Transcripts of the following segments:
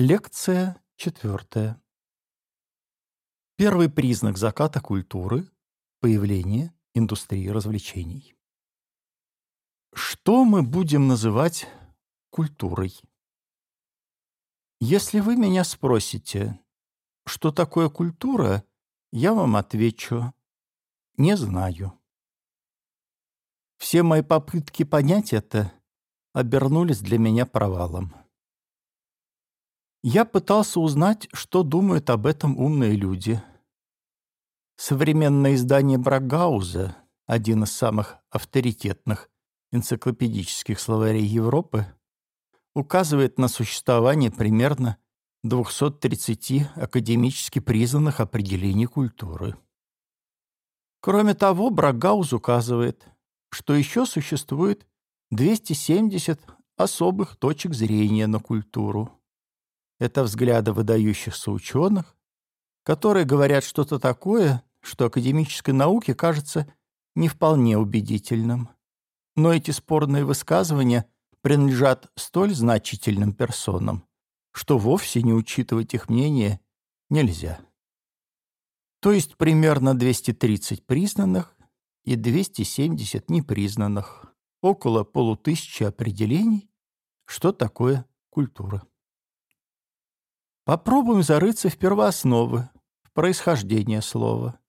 Лекция четвертая. Первый признак заката культуры – появление индустрии развлечений. Что мы будем называть культурой? Если вы меня спросите, что такое культура, я вам отвечу – не знаю. Все мои попытки понять это обернулись для меня провалом. Я пытался узнать, что думают об этом умные люди. Современное издание Брагауза, один из самых авторитетных энциклопедических словарей Европы, указывает на существование примерно 230 академически признанных определений культуры. Кроме того, Брагауз указывает, что еще существует 270 особых точек зрения на культуру. Это взгляды выдающихся ученых, которые говорят что-то такое, что академической науке кажется не вполне убедительным. Но эти спорные высказывания принадлежат столь значительным персонам, что вовсе не учитывать их мнение нельзя. То есть примерно 230 признанных и 270 непризнанных, около полутысячи определений, что такое культура. Попробуем зарыться в первоосновы, в происхождение слова.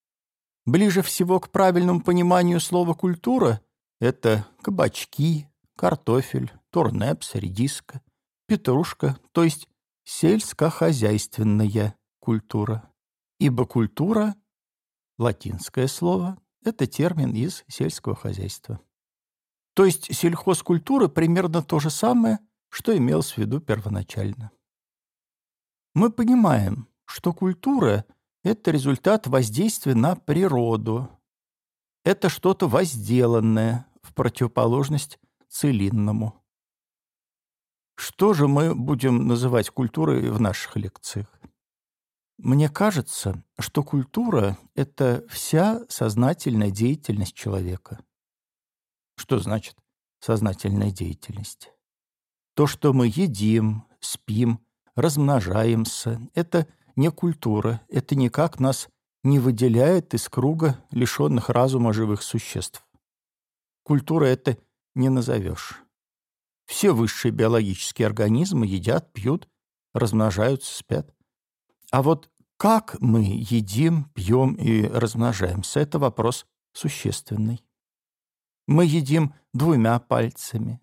Ближе всего к правильному пониманию слова «культура» — это кабачки, картофель, турнепс, редиска, петрушка, то есть сельскохозяйственная культура. Ибо культура — латинское слово, это термин из сельского хозяйства. То есть сельхозкультура примерно то же самое, что имелось в виду первоначально. Мы понимаем, что культура — это результат воздействия на природу. Это что-то возделанное в противоположность целинному. Что же мы будем называть культурой в наших лекциях? Мне кажется, что культура — это вся сознательная деятельность человека. Что значит сознательная деятельность? То, что мы едим, спим, размножаемся. Это не культура, это никак нас не выделяет из круга лишенных разума живых существ. Культура это не назовешь. Все высшие биологические организмы едят, пьют, размножаются, спят. А вот как мы едим, пьем и размножаемся, это вопрос существенный. Мы едим двумя пальцами,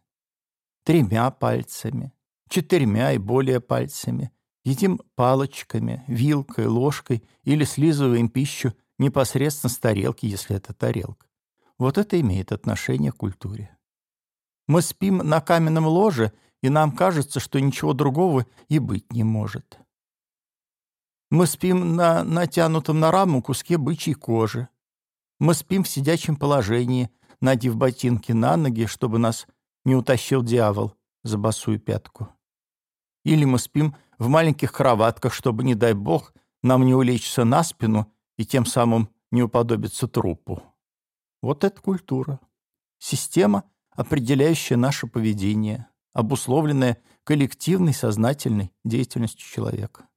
тремя пальцами, четырьмя и более пальцами, едим палочками, вилкой, ложкой или слизываем пищу непосредственно с тарелки, если это тарелка. Вот это имеет отношение к культуре. Мы спим на каменном ложе, и нам кажется, что ничего другого и быть не может. Мы спим на натянутом на раму куске бычьей кожи. Мы спим в сидячем положении, надев ботинки на ноги, чтобы нас не утащил дьявол за босую пятку. Или мы спим в маленьких кроватках, чтобы, не дай бог, нам не улечься на спину и тем самым не уподобиться трупу. Вот это культура. Система, определяющая наше поведение, обусловленная коллективной сознательной деятельностью человека.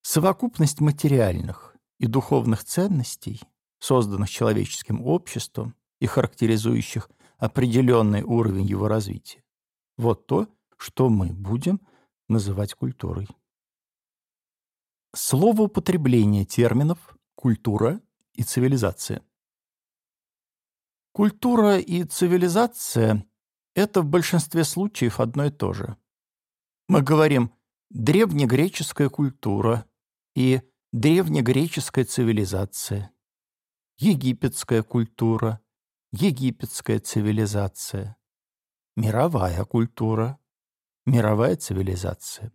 Совокупность материальных и духовных ценностей, созданных человеческим обществом и характеризующих определенный уровень его развития, вот то, что мы будем называть культурой. Слово употребления терминов «культура» и «цивилизация». Культура и цивилизация — это в большинстве случаев одно и то же. Мы говорим «древнегреческая культура» и «древнегреческая цивилизация», «египетская культура», «египетская цивилизация», «мировая культура», мировая цивилизация.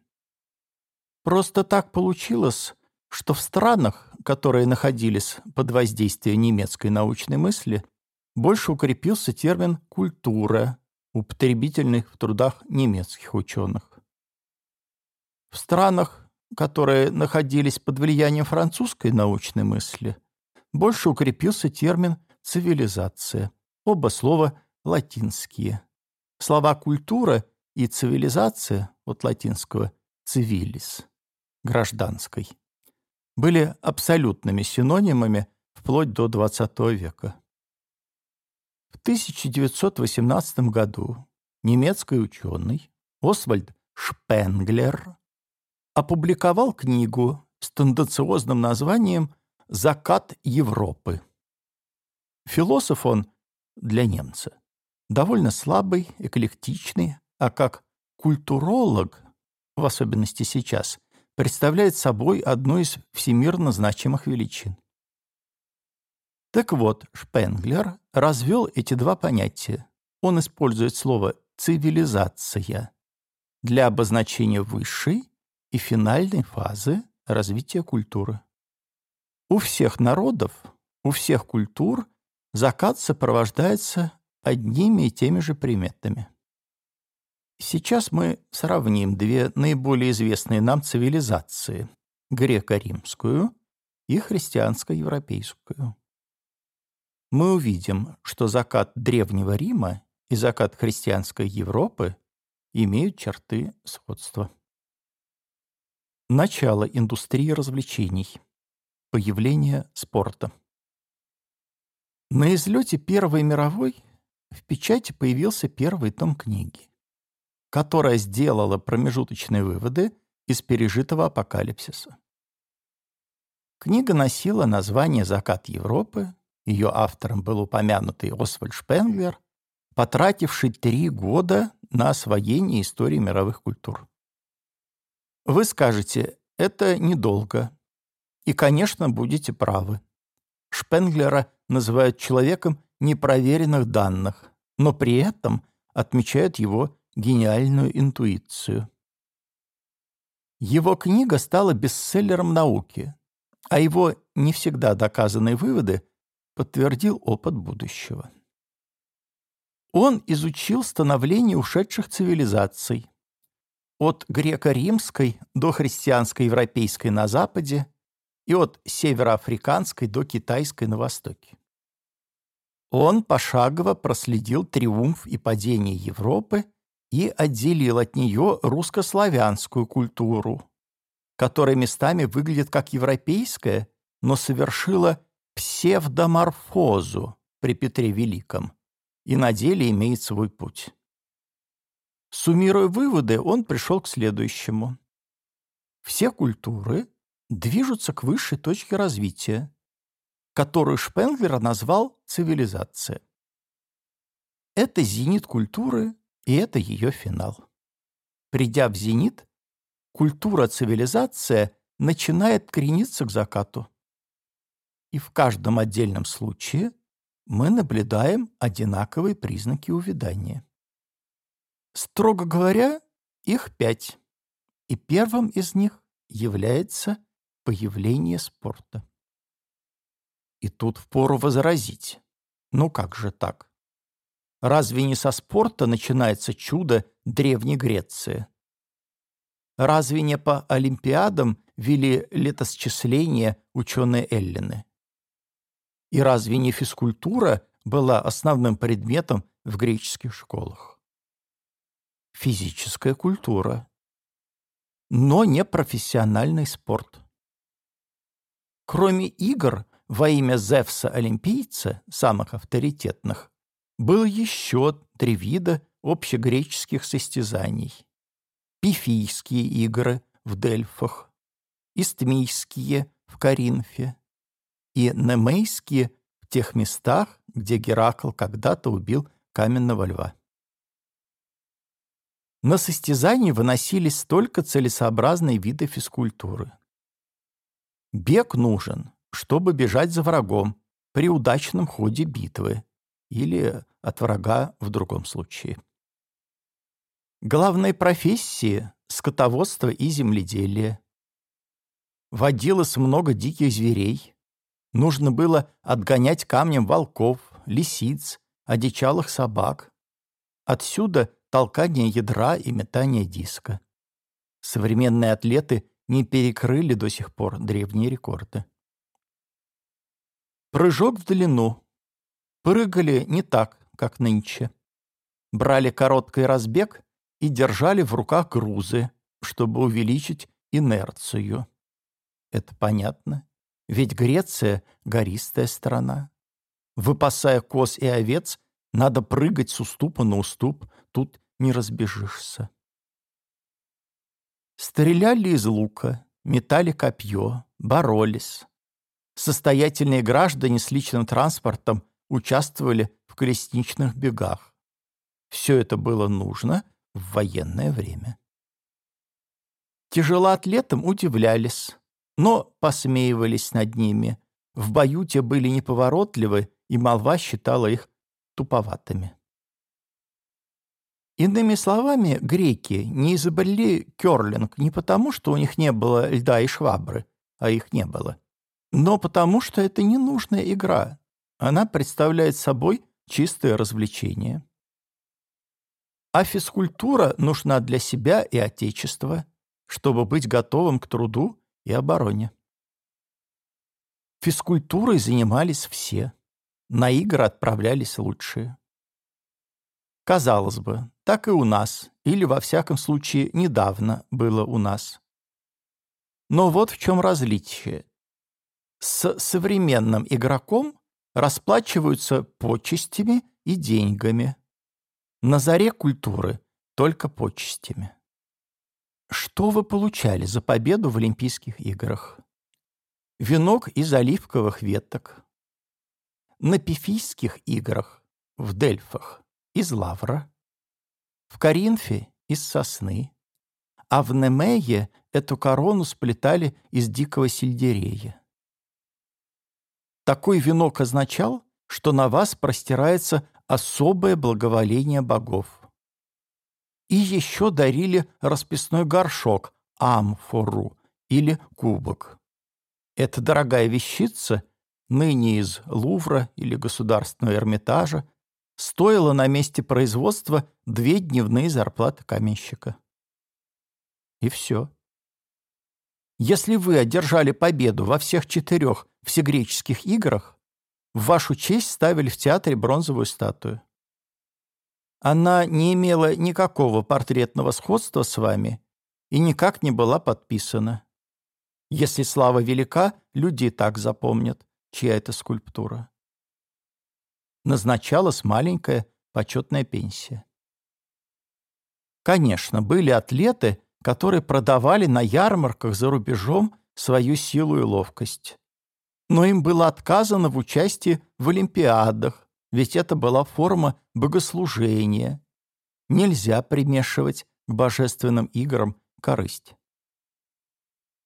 Просто так получилось, что в странах, которые находились под воздействием немецкой научной мысли, больше укрепился термин «культура», употребительный в трудах немецких ученых. В странах, которые находились под влиянием французской научной мысли, больше укрепился термин «цивилизация». Оба слова латинские. Слова «культура» и цивилизация от латинского цивилис – гражданской – были абсолютными синонимами вплоть до XX века. В 1918 году немецкий ученый Освальд Шпенглер опубликовал книгу с тенденциозным названием «Закат Европы». Философ он для немца довольно слабый, эклектичный, а как культуролог, в особенности сейчас, представляет собой одну из всемирно значимых величин. Так вот, Шпенглер развел эти два понятия. Он использует слово «цивилизация» для обозначения высшей и финальной фазы развития культуры. У всех народов, у всех культур закат сопровождается одними и теми же приметами. Сейчас мы сравним две наиболее известные нам цивилизации – греко-римскую и христианско-европейскую. Мы увидим, что закат Древнего Рима и закат христианской Европы имеют черты сходства. Начало индустрии развлечений. Появление спорта. На излете Первой мировой в печати появился первый том книги, которая сделала промежуточные выводы из пережитого апокалипсиса. Книга носила название «Закат Европы», ее автором был упомянутый Освальд Шпенглер, потративший три года на освоение истории мировых культур. Вы скажете, это недолго. И, конечно, будете правы. Шпенглера называют человеком непроверенных данных, но при этом отмечают его гениальную интуицию. Его книга стала бестселлером науки, а его не всегда доказанные выводы подтвердил опыт будущего. Он изучил становление ушедших цивилизаций, от греко-римской до христианско-европейской на Западе и от североафриканской до китайской на Востоке. Он пошагово проследил триумф и падение Европы и отделил от нее русско-славянскую культуру, которая местами выглядит как европейская, но совершила псевдоморфозу при Петре Великом и на деле имеет свой путь. Суммируя выводы, он пришел к следующему. Все культуры движутся к высшей точке развития, которую Шпенглер назвал цивилизация. Это зенит культуры, и это ее финал. Придя в зенит, культура-цивилизация начинает крениться к закату. И в каждом отдельном случае мы наблюдаем одинаковые признаки увядания. Строго говоря, их пять, и первым из них является появление спорта. И тут впору возразить. Ну как же так? Разве не со спорта начинается чудо Древней Греции? Разве не по Олимпиадам вели летосчисление ученые Эллины? И разве не физкультура была основным предметом в греческих школах? Физическая культура, но не профессиональный спорт. Кроме игр, во имя Зевса-олимпийца, самых авторитетных, было еще три вида общегреческих состязаний. Пифийские игры в Дельфах, Истмийские в Коринфе и Немейские в тех местах, где Геракл когда-то убил каменного льва. На состязания выносились только целесообразные виды физкультуры. Бег нужен, чтобы бежать за врагом при удачном ходе битвы или от врага в другом случае. Главные профессии – скотоводство и земледелие. Водилось много диких зверей. Нужно было отгонять камнем волков, лисиц, одичалых собак. Отсюда толкание ядра и метание диска. Современные атлеты не перекрыли до сих пор древние рекорды. Прыжок в длину. Прыгали не так, как нынче. Брали короткий разбег и держали в руках грузы, чтобы увеличить инерцию. Это понятно, ведь Греция — гористая страна. Выпасая коз и овец, надо прыгать с уступа на уступ, тут не разбежишься. Стреляли из лука, метали копье, боролись. Состоятельные граждане с личным транспортом участвовали в колесничных бегах. Все это было нужно в военное время. Тяжелоатлетам удивлялись, но посмеивались над ними. В бою те были неповоротливы, и молва считала их туповатыми. Иными словами, греки не изобрели керлинг не потому, что у них не было льда и швабры, а их не было, но потому, что это ненужная игра. Она представляет собой чистое развлечение. А физкультура нужна для себя и Отечества, чтобы быть готовым к труду и обороне. Физкультурой занимались все. На игры отправлялись лучшие. Казалось бы, так и у нас, или, во всяком случае, недавно было у нас. Но вот в чем различие. С современным игроком расплачиваются почестями и деньгами. На заре культуры только почестями. Что вы получали за победу в Олимпийских играх? Венок из оливковых веток. На Пифийских играх в Дельфах из лавра. В Коринфе из сосны. А в Немее эту корону сплетали из дикого сельдерея. Такой венок означал, что на вас простирается особое благоволение богов и еще дарили расписной горшок, амфору или кубок. Эта дорогая вещица, ныне из Лувра или Государственного Эрмитажа, стоила на месте производства две дневные зарплаты каменщика. И все. Если вы одержали победу во всех четырех всегреческих играх, в вашу честь ставили в театре бронзовую статую. Она не имела никакого портретного сходства с вами и никак не была подписана. Если слава велика, люди так запомнят, чья это скульптура. Назначалась маленькая почетная пенсия. Конечно, были атлеты, которые продавали на ярмарках за рубежом свою силу и ловкость. Но им было отказано в участии в Олимпиадах, ведь это была форма богослужения. Нельзя примешивать к божественным играм корысть.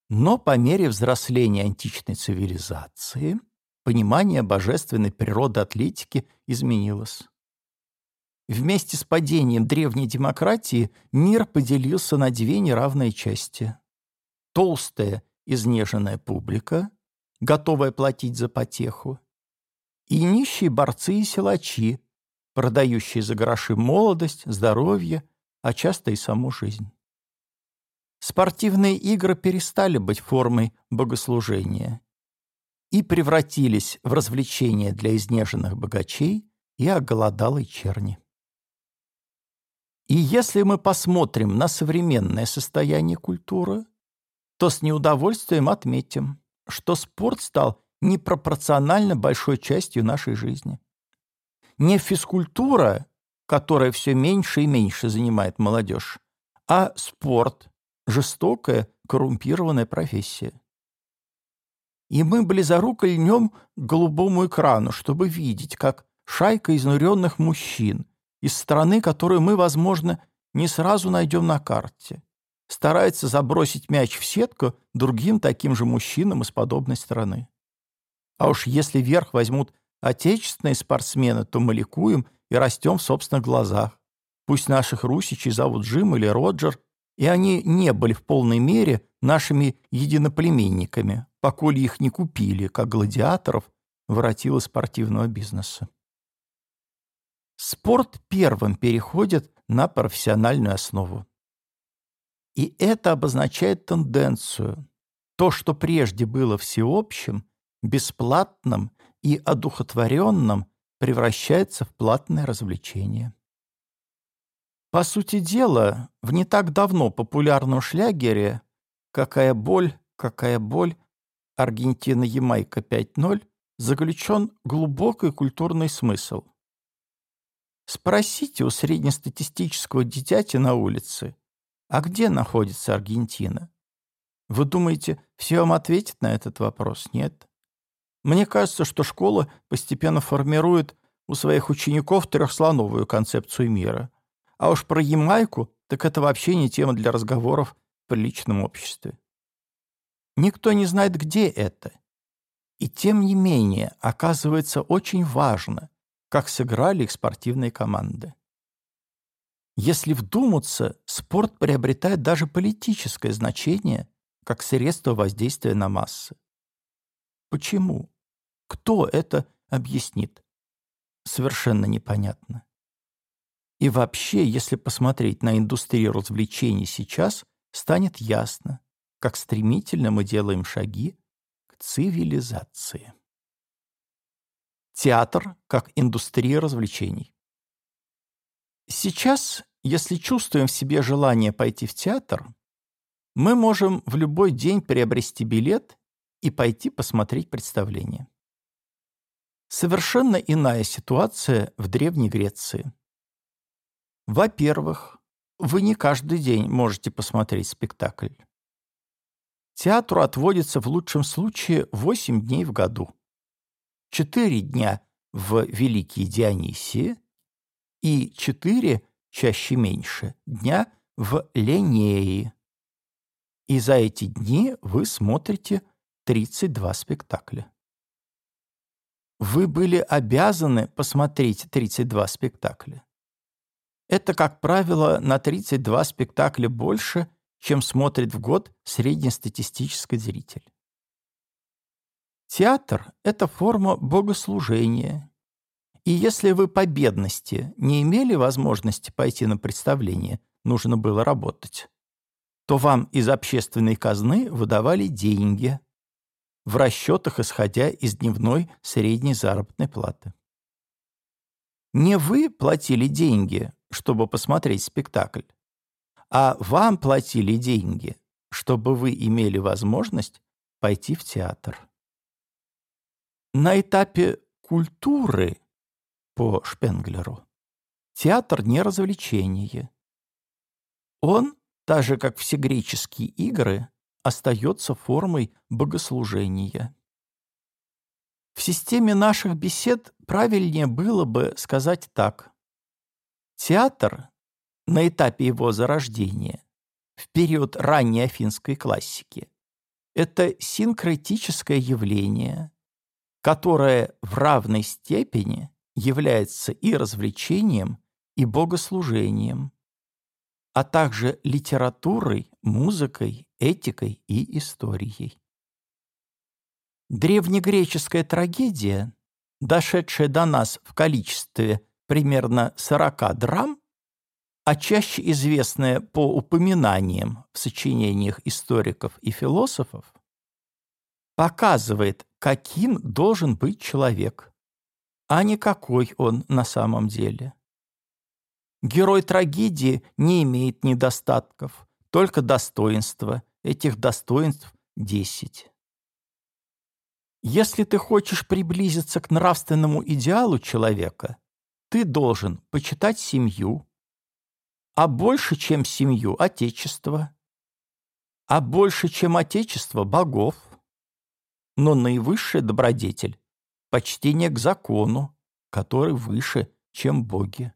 Но по мере взросления античной цивилизации понимание божественной природы атлетики изменилось. Вместе с падением древней демократии мир поделился на две неравные части. Толстая, изнеженная публика, готовая платить за потеху, и нищие борцы и силачи, продающие за гроши молодость, здоровье, а часто и саму жизнь. Спортивные игры перестали быть формой богослужения и превратились в развлечения для изнеженных богачей и оголодалой черни. И если мы посмотрим на современное состояние культуры, то с неудовольствием отметим, что спорт стал непропорционально большой частью нашей жизни. Не физкультура, которая все меньше и меньше занимает молодежь, а спорт, жестокая, коррумпированная профессия. И мы близоруко льнем к голубому экрану, чтобы видеть, как шайка изнуренных мужчин из страны, которую мы, возможно, не сразу найдем на карте, старается забросить мяч в сетку другим таким же мужчинам из подобной страны. А уж если верх возьмут отечественные спортсмены, то мы ликуем и растем в собственных глазах. Пусть наших русичей зовут Джим или Роджер, и они не были в полной мере нашими единоплеменниками, поколе их не купили, как гладиаторов, воротило спортивного бизнеса. Спорт первым переходит на профессиональную основу. И это обозначает тенденцию. То, что прежде было всеобщим, бесплатным и одухотворенным превращается в платное развлечение. По сути дела, в не так давно популярном шлягере «Какая боль, какая боль» Аргентина-Ямайка 5.0 заключен глубокий культурный смысл. Спросите у среднестатистического дитяти на улице, а где находится Аргентина? Вы думаете, все вам ответят на этот вопрос? Нет. Мне кажется, что школа постепенно формирует у своих учеников трехслоновую концепцию мира. А уж про Ямайку, так это вообще не тема для разговоров в приличном обществе. Никто не знает, где это. И тем не менее, оказывается очень важно, как сыграли их спортивные команды. Если вдуматься, спорт приобретает даже политическое значение как средство воздействия на массы. Почему? Кто это объяснит? Совершенно непонятно. И вообще, если посмотреть на индустрию развлечений сейчас, станет ясно, как стремительно мы делаем шаги к цивилизации. Театр как индустрия развлечений. Сейчас, если чувствуем в себе желание пойти в театр, мы можем в любой день приобрести билет и пойти посмотреть представление. Совершенно иная ситуация в Древней Греции. Во-первых, вы не каждый день можете посмотреть спектакль. Театру отводится в лучшем случае 8 дней в году. 4 дня в Великие Дионисии и 4, чаще меньше, дня в Ленеи. И за эти дни вы смотрите 32 спектакля. Вы были обязаны посмотреть 32 спектакля. Это, как правило, на 32 спектакля больше, чем смотрит в год среднестатистический зритель. Театр — это форма богослужения, и если вы по бедности не имели возможности пойти на представление, нужно было работать, то вам из общественной казны выдавали деньги в расчетах, исходя из дневной средней заработной платы. Не вы платили деньги, чтобы посмотреть спектакль, а вам платили деньги, чтобы вы имели возможность пойти в театр. На этапе культуры по Шпенглеру. Театр не развлечение. Он, так же как все греческие игры, остается формой богослужения. В системе наших бесед правильнее было бы сказать так. Театр на этапе его зарождения, в период ранней афинской классики, это синкретическое явление, которое в равной степени является и развлечением, и богослужением, а также литературой, музыкой, этикой и историей. Древнегреческая трагедия, дошедшая до нас в количестве примерно 40 драм, а чаще известная по упоминаниям в сочинениях историков и философов, показывает, каким должен быть человек, а не какой он на самом деле. Герой трагедии не имеет недостатков, только достоинства. Этих достоинств десять. Если ты хочешь приблизиться к нравственному идеалу человека, ты должен почитать семью, а больше, чем семью, отечество, а больше, чем отечество, богов. Но наивысший добродетель почтение к закону, который выше, чем боги.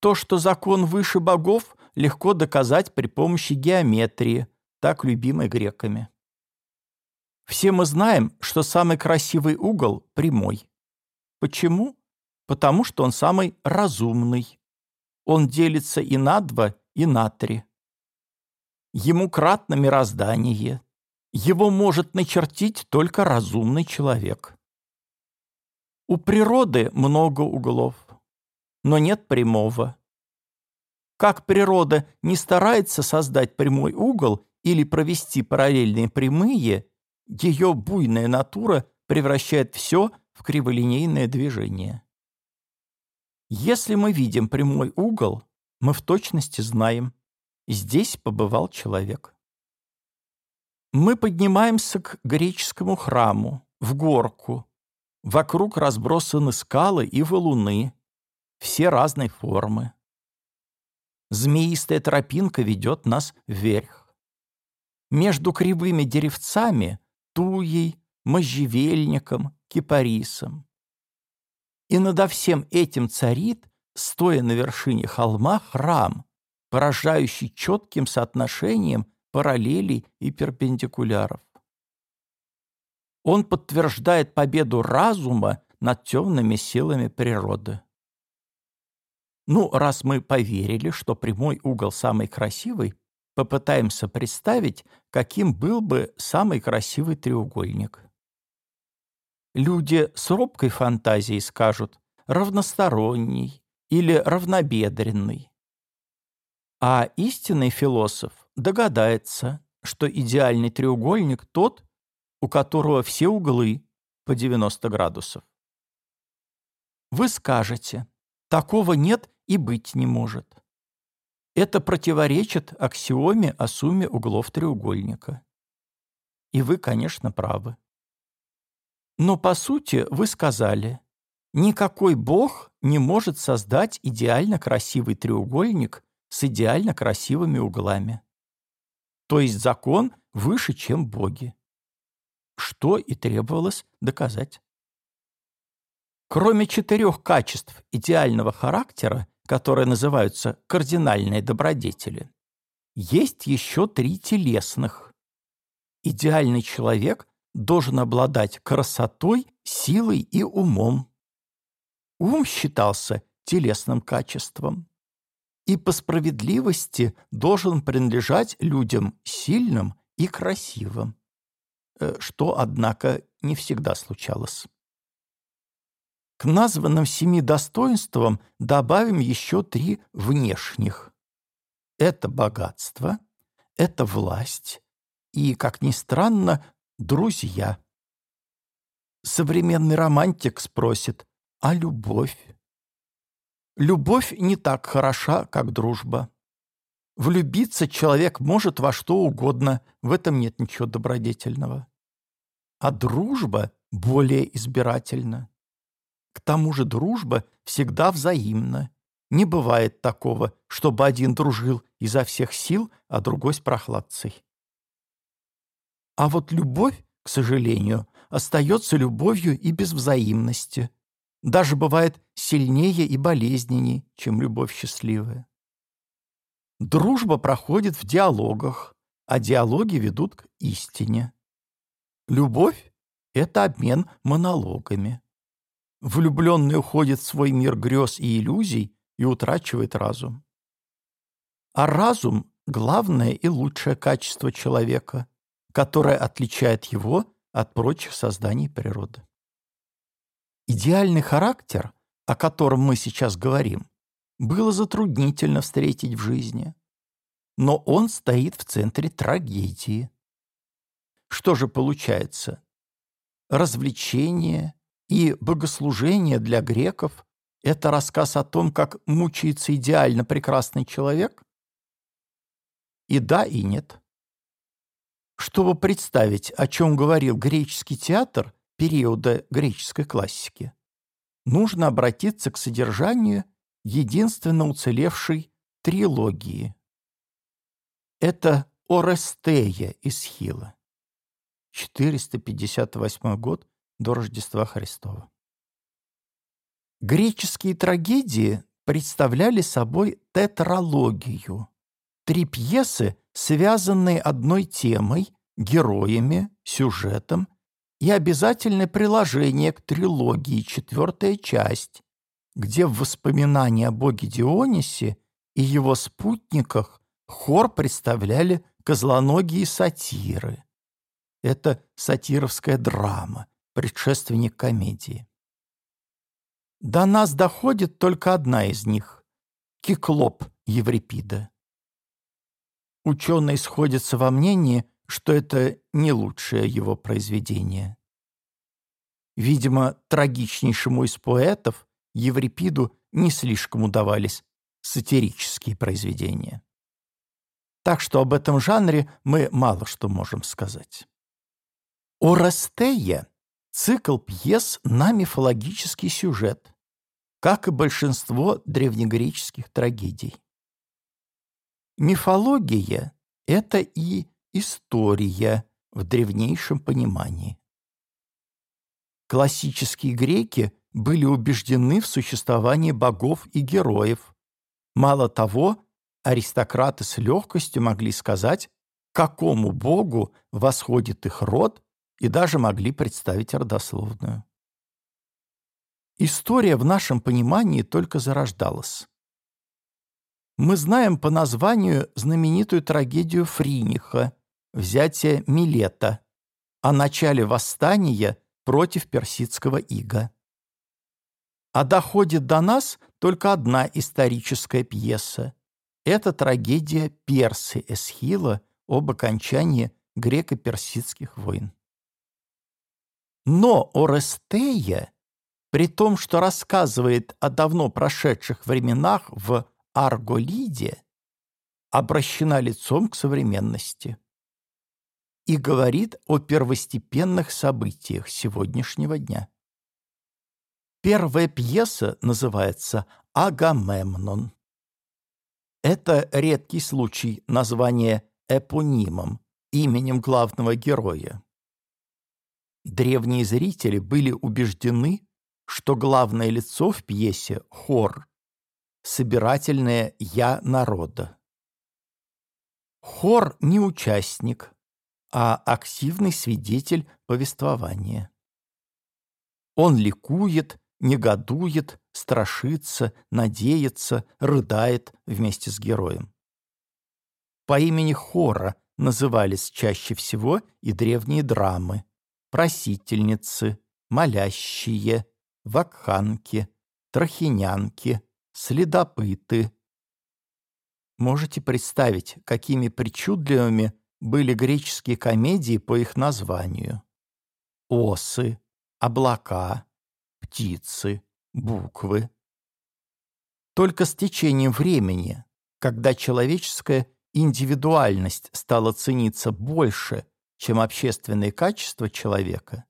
То, что закон выше богов, легко доказать при помощи геометрии, так любимой греками. Все мы знаем, что самый красивый угол – прямой. Почему? Потому что он самый разумный. Он делится и на два, и на три. Ему кратно мироздание, его может начертить только разумный человек. У природы много углов, но нет прямого. Как природа не старается создать прямой угол или провести параллельные прямые, ее буйная натура превращает все в криволинейное движение. Если мы видим прямой угол, мы в точности знаем, здесь побывал человек. Мы поднимаемся к греческому храму, в горку. Вокруг разбросаны скалы и валуны, все разной формы. Змеистая тропинка ведет нас вверх. Между кривыми деревцами — туей, можжевельником, кипарисом. И надо всем этим царит, стоя на вершине холма, храм, поражающий четким соотношением параллелей и перпендикуляров. Он подтверждает победу разума над темными силами природы. Ну, раз мы поверили, что прямой угол самый красивый, попытаемся представить, каким был бы самый красивый треугольник. Люди с робкой фантазией скажут «равносторонний» или «равнобедренный». А истинный философ догадается, что идеальный треугольник тот, у которого все углы по 90 градусов. Вы скажете, такого нет и быть не может. Это противоречит аксиоме о сумме углов треугольника. И вы, конечно, правы. Но по сути вы сказали, никакой бог не может создать идеально красивый треугольник с идеально красивыми углами. То есть закон выше, чем боги что и требовалось доказать. Кроме четырех качеств идеального характера, которые называются кардинальные добродетели, есть еще три телесных. Идеальный человек должен обладать красотой, силой и умом. Ум считался телесным качеством и по справедливости должен принадлежать людям сильным и красивым. Э, что, однако, не всегда случалось. К названным семи достоинствам добавим еще три внешних. Это богатство, это власть и, как ни странно, друзья. Современный романтик спросит, а любовь? Любовь не так хороша, как дружба. Влюбиться человек может во что угодно, в этом нет ничего добродетельного а дружба более избирательна. К тому же дружба всегда взаимна. Не бывает такого, чтобы один дружил изо всех сил, а другой с прохладцей. А вот любовь, к сожалению, остается любовью и без взаимности. Даже бывает сильнее и болезненней, чем любовь счастливая. Дружба проходит в диалогах, а диалоги ведут к истине. Любовь — это обмен монологами. Влюбленный уходит в свой мир грез и иллюзий и утрачивает разум. А разум — главное и лучшее качество человека, которое отличает его от прочих созданий природы. Идеальный характер, о котором мы сейчас говорим, было затруднительно встретить в жизни. Но он стоит в центре трагедии, что же получается? Развлечение и богослужение для греков – это рассказ о том, как мучается идеально прекрасный человек? И да, и нет. Чтобы представить, о чем говорил греческий театр периода греческой классики, нужно обратиться к содержанию единственно уцелевшей трилогии. Это Орестея из Хила. 458 год до Рождества Христова. Греческие трагедии представляли собой тетралогию. Три пьесы, связанные одной темой, героями, сюжетом и обязательное приложение к трилогии, четвертая часть, где в воспоминании о боге Дионисе и его спутниках хор представляли козлоногие сатиры. Это сатировская драма, предшественник комедии. До нас доходит только одна из них — Киклоп Еврипида. Ученые сходятся во мнении, что это не лучшее его произведение. Видимо, трагичнейшему из поэтов Еврипиду не слишком удавались сатирические произведения. Так что об этом жанре мы мало что можем сказать. Орестея – цикл пьес на мифологический сюжет, как и большинство древнегреческих трагедий. Мифология – это и история в древнейшем понимании. Классические греки были убеждены в существовании богов и героев. Мало того, аристократы с легкостью могли сказать, какому богу восходит их род, и даже могли представить родословную. История в нашем понимании только зарождалась. Мы знаем по названию знаменитую трагедию Фриниха «Взятие Милета» о начале восстания против персидского ига. А доходит до нас только одна историческая пьеса. Это трагедия Персы Эсхила об окончании греко-персидских войн. Но Орестея, при том, что рассказывает о давно прошедших временах в Арголиде, обращена лицом к современности и говорит о первостепенных событиях сегодняшнего дня. Первая пьеса называется «Агамемнон». Это редкий случай названия эпонимом, именем главного героя. Древние зрители были убеждены, что главное лицо в пьесе — хор, собирательное «я народа». Хор не участник, а активный свидетель повествования. Он ликует, негодует, страшится, надеется, рыдает вместе с героем. По имени Хора назывались чаще всего и древние драмы «Просительницы», «Молящие», «Вакханки», «Трахинянки», «Следопыты». Можете представить, какими причудливыми были греческие комедии по их названию. Осы, облака, птицы, буквы. Только с течением времени, когда человеческая индивидуальность стала цениться больше, чем общественные качества человека,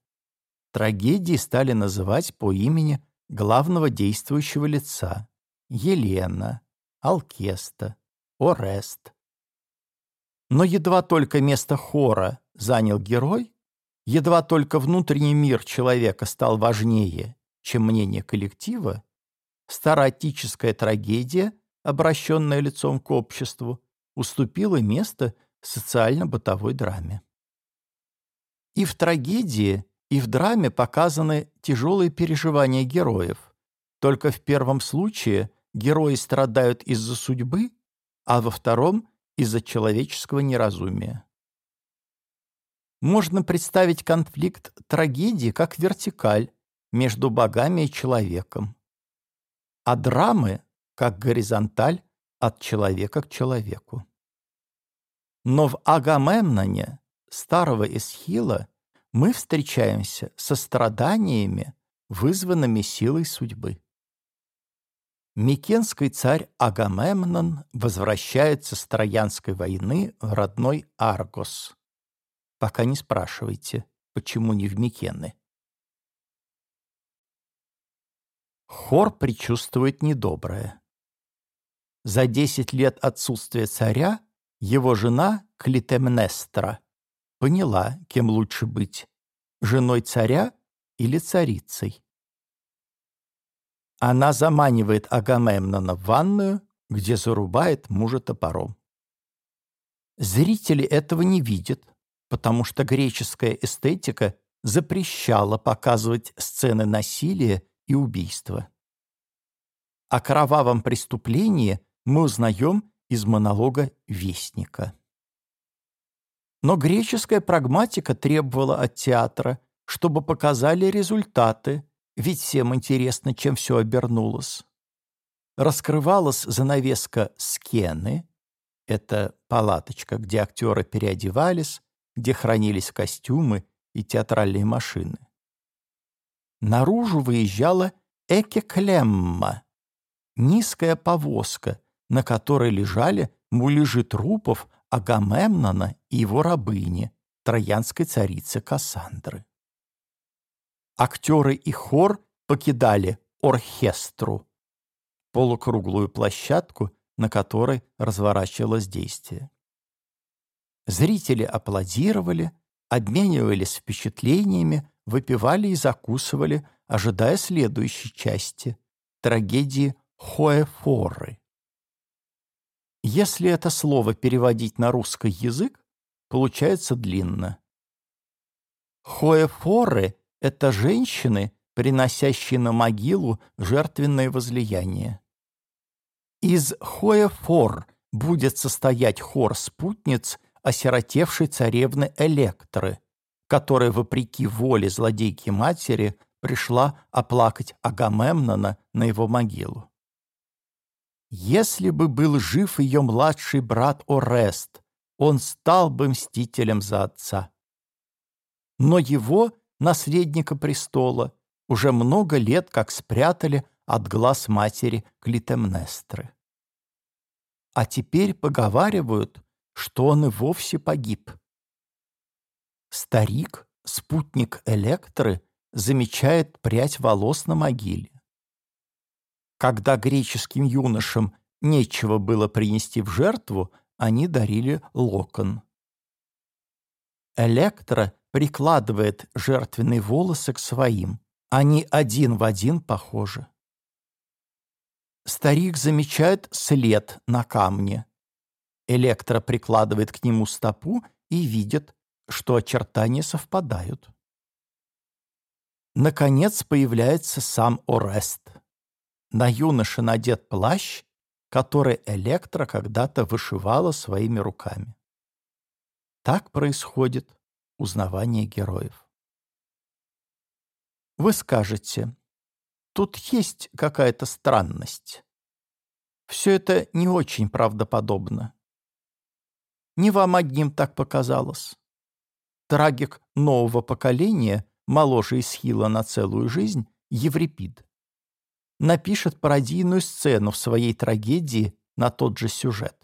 трагедии стали называть по имени главного действующего лица – Елена, Алкеста, Орест. Но едва только место хора занял герой, едва только внутренний мир человека стал важнее, чем мнение коллектива, староотическая трагедия, обращенная лицом к обществу, уступила место социально-бытовой драме. И в трагедии, и в драме показаны тяжелые переживания героев. Только в первом случае герои страдают из-за судьбы, а во втором — из-за человеческого неразумия. Можно представить конфликт трагедии как вертикаль, между богами и человеком, а драмы как горизонталь от человека к человеку. Но в Агамемноне старого Эсхила мы встречаемся со страданиями, вызванными силой судьбы. Микенский царь Агамемнон возвращается с Троянской войны в родной Аргос. Пока не спрашивайте, почему не в Микены. Хор предчувствует недоброе. За десять лет отсутствия царя его жена Клитемнестра поняла, кем лучше быть – женой царя или царицей. Она заманивает Агамемнона в ванную, где зарубает мужа топором. Зрители этого не видят, потому что греческая эстетика запрещала показывать сцены насилия и убийства. О кровавом преступлении мы узнаем из монолога Вестника. Но греческая прагматика требовала от театра, чтобы показали результаты, ведь всем интересно, чем все обернулось. Раскрывалась занавеска скены, это палаточка, где актеры переодевались, где хранились костюмы и театральные машины наружу выезжала Экеклемма, низкая повозка, на которой лежали муляжи трупов Агамемнона и его рабыни, троянской царицы Кассандры. Актеры и хор покидали оркестру, полукруглую площадку, на которой разворачивалось действие. Зрители аплодировали, обменивались впечатлениями, выпивали и закусывали, ожидая следующей части — трагедии Хоэфоры. Если это слово переводить на русский язык, получается длинно. Хоэфоры — это женщины, приносящие на могилу жертвенное возлияние. Из Хоэфор будет состоять хор спутниц осиротевшей царевны Электры, которая, вопреки воле злодейки матери, пришла оплакать Агамемнона на его могилу. Если бы был жив ее младший брат Орест, он стал бы мстителем за отца. Но его, наследника престола, уже много лет как спрятали от глаз матери Клитемнестры. А теперь поговаривают, что он и вовсе погиб. Старик, спутник Электры, замечает прядь волос на могиле. Когда греческим юношам нечего было принести в жертву, они дарили локон. Электра прикладывает жертвенные волосы к своим. Они один в один похожи. Старик замечает след на камне. Электра прикладывает к нему стопу и видит, что очертания совпадают. Наконец появляется сам Орест. На юноше надет плащ, который Электра когда-то вышивала своими руками. Так происходит узнавание героев. Вы скажете, тут есть какая-то странность. Все это не очень правдоподобно. Не вам одним так показалось. Трагик нового поколения, моложе Исхила на целую жизнь, Еврипид напишет пародийную сцену в своей трагедии на тот же сюжет.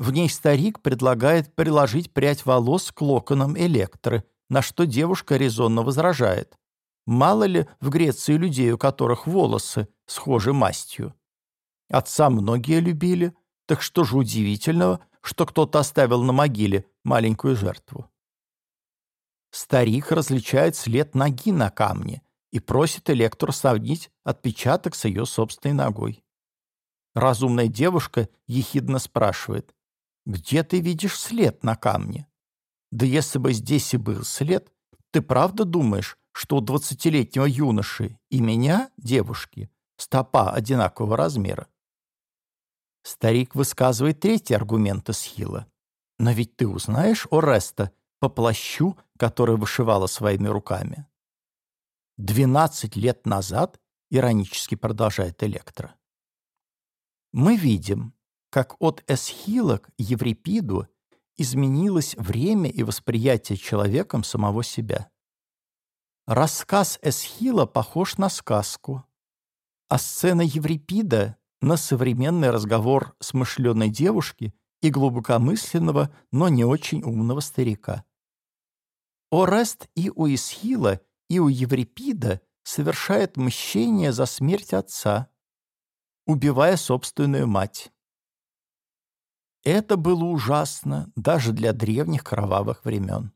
В ней старик предлагает приложить прядь волос к локонам Электры, на что девушка резонно возражает. Мало ли в Греции людей, у которых волосы схожи мастью. Отца многие любили, так что же удивительного, что кто-то оставил на могиле маленькую жертву. Старик различает след ноги на камне и просит Электру сравнить отпечаток с ее собственной ногой. Разумная девушка ехидно спрашивает, «Где ты видишь след на камне?» «Да если бы здесь и был след, ты правда думаешь, что у двадцатилетнего юноши и меня, девушки, стопа одинакового размера?» Старик высказывает третий аргумент Эсхила. «Но ведь ты узнаешь Ореста по плащу, который вышивала своими руками. 12 лет назад, иронически продолжает Электро, мы видим, как от Эсхила к Еврипиду изменилось время и восприятие человеком самого себя. Рассказ Эсхила похож на сказку, а сцена Еврипида — на современный разговор смышленой девушки и глубокомысленного, но не очень умного старика. Орест и у Исхила и у Еврипида совершает мщение за смерть отца, убивая собственную мать. Это было ужасно даже для древних кровавых времен.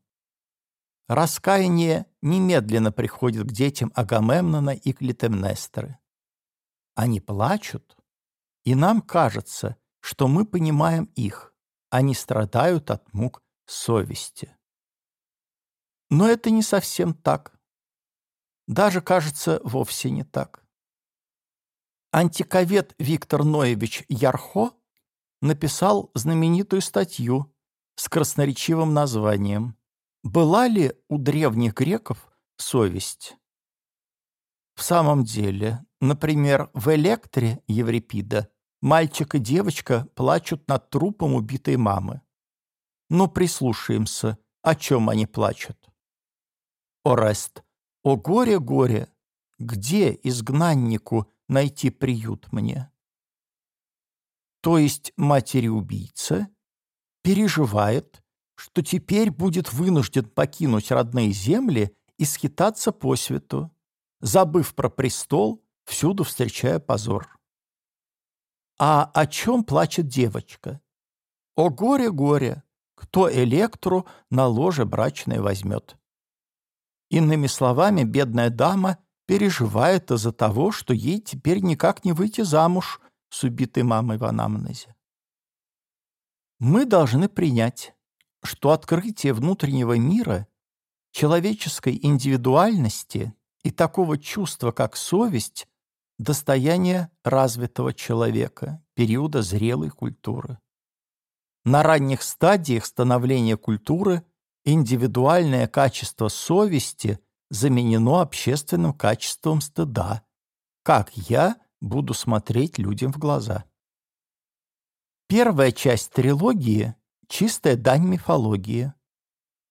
Раскаяние немедленно приходит к детям Агамемнона и Клитемнестры. Они плачут, и нам кажется, что мы понимаем их. Они страдают от мук совести. Но это не совсем так. Даже, кажется, вовсе не так. Антиковед Виктор Ноевич Ярхо написал знаменитую статью с красноречивым названием «Была ли у древних греков совесть?» В самом деле, например, в «Электре» Еврипида мальчик и девочка плачут над трупом убитой мамы. Но прислушаемся, о чем они плачут. Орест о горе, горе! Где изгнаннику найти приют мне. То есть матери-убийца переживает, что теперь будет вынужден покинуть родные земли и скитаться по свету, забыв про престол, всюду встречая позор. А о чем плачет девочка? О горе-горе, кто Электру на ложе брачное возьмет. Иными словами, бедная дама переживает из-за того, что ей теперь никак не выйти замуж с убитой мамой в анамнезе. Мы должны принять, что открытие внутреннего мира, человеческой индивидуальности и такого чувства, как совесть, достояние развитого человека, периода зрелой культуры. На ранних стадиях становления культуры индивидуальное качество совести заменено общественным качеством стыда. Как я буду смотреть людям в глаза? Первая часть трилогии — чистая дань мифологии.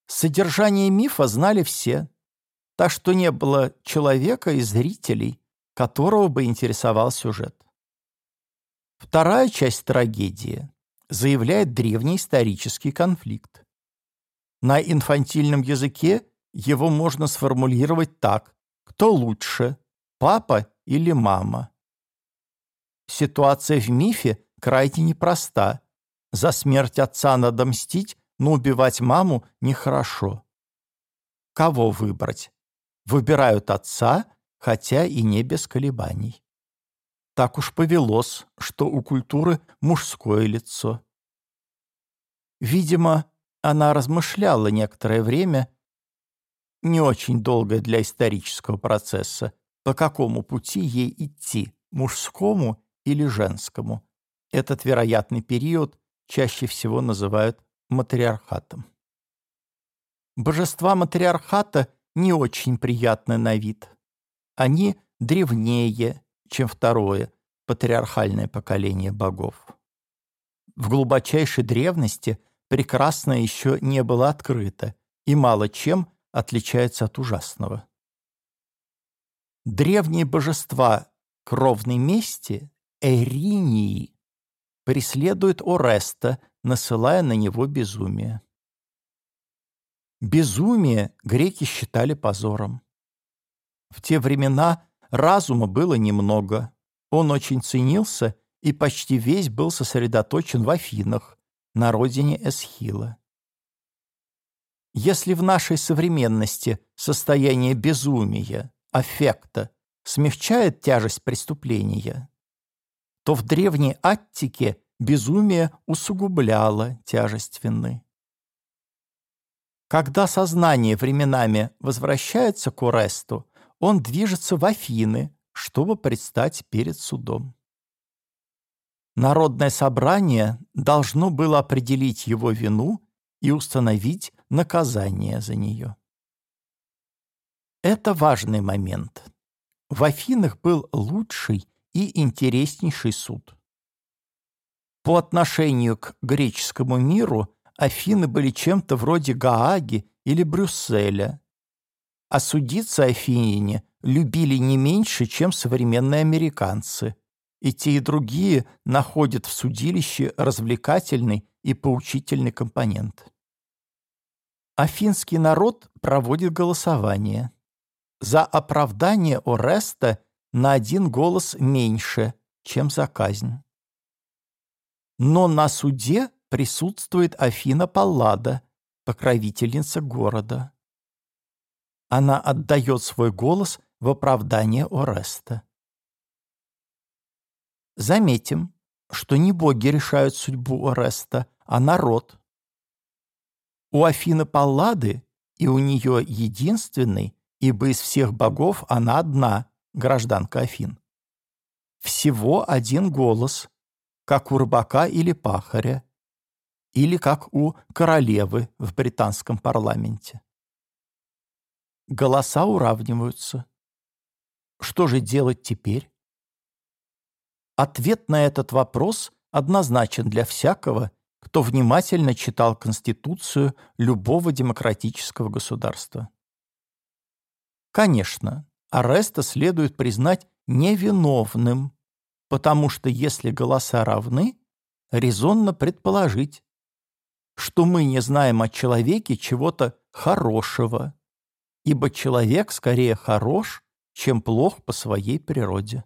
Содержание мифа знали все, так что не было человека и зрителей, которого бы интересовал сюжет. Вторая часть трагедии заявляет древний исторический конфликт. На инфантильном языке его можно сформулировать так «Кто лучше, папа или мама?» Ситуация в мифе крайне непроста. За смерть отца надо мстить, но убивать маму нехорошо. Кого выбрать? Выбирают отца, хотя и не без колебаний. Так уж повелось, что у культуры мужское лицо. Видимо, она размышляла некоторое время, не очень долгое для исторического процесса, по какому пути ей идти, мужскому или женскому, этот вероятный период чаще всего называют матриархатом. Божества матриархата не очень приятны на вид. Они древнее, чем второе, патриархальное поколение богов. В глубочайшей древности прекрасное еще не было открыто и мало чем отличается от ужасного. Древние божества кровной мести, эринии, преследует Ореста, насылая на него безумие. Безумие греки считали позором. В те времена разума было немного. Он очень ценился и почти весь был сосредоточен в Афинах, на родине Эсхила. Если в нашей современности состояние безумия, аффекта, смягчает тяжесть преступления, то в древней Аттике безумие усугубляло тяжесть вины. Когда сознание временами возвращается к Оресту, он движется в Афины, чтобы предстать перед судом. Народное собрание должно было определить его вину и установить наказание за нее. Это важный момент. В Афинах был лучший и интереснейший суд. По отношению к греческому миру Афины были чем-то вроде Гааги или Брюсселя. А судиться афиняне любили не меньше, чем современные американцы. И те, и другие находят в судилище развлекательный и поучительный компонент. Афинский народ проводит голосование. За оправдание Ореста на один голос меньше, чем за казнь. Но на суде присутствует Афина Паллада, покровительница города. Она отдает свой голос в оправдание Ореста. Заметим, что не боги решают судьбу Ореста, а народ. У Афины Паллады и у нее единственный, ибо из всех богов она одна, гражданка Афин. Всего один голос, как у рыбака или пахаря, или как у королевы в британском парламенте. Голоса уравниваются. Что же делать теперь? Ответ на этот вопрос однозначен для всякого, кто внимательно читал Конституцию любого демократического государства. Конечно, Ареста следует признать невиновным, потому что если голоса равны, резонно предположить, что мы не знаем о человеке чего-то хорошего, ибо человек скорее хорош, чем плох по своей природе.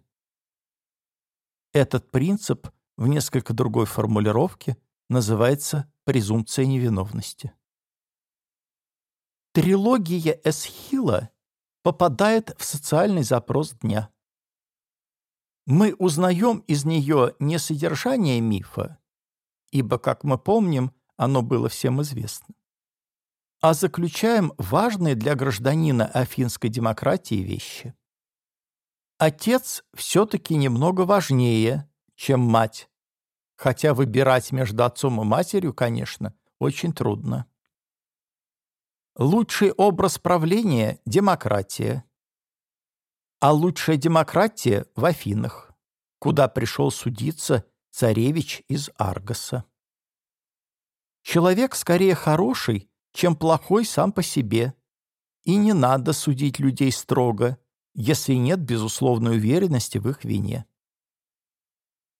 Этот принцип в несколько другой формулировке называется презумпция невиновности. Трилогия Эсхила попадает в социальный запрос дня. Мы узнаем из нее не содержание мифа, ибо, как мы помним, оно было всем известно, а заключаем важные для гражданина афинской демократии вещи. Отец все-таки немного важнее, чем мать, хотя выбирать между отцом и матерью, конечно, очень трудно. Лучший образ правления – демократия. А лучшая демократия в Афинах, куда пришел судиться царевич из Аргоса. Человек скорее хороший, чем плохой сам по себе, и не надо судить людей строго, если нет безусловной уверенности в их вине.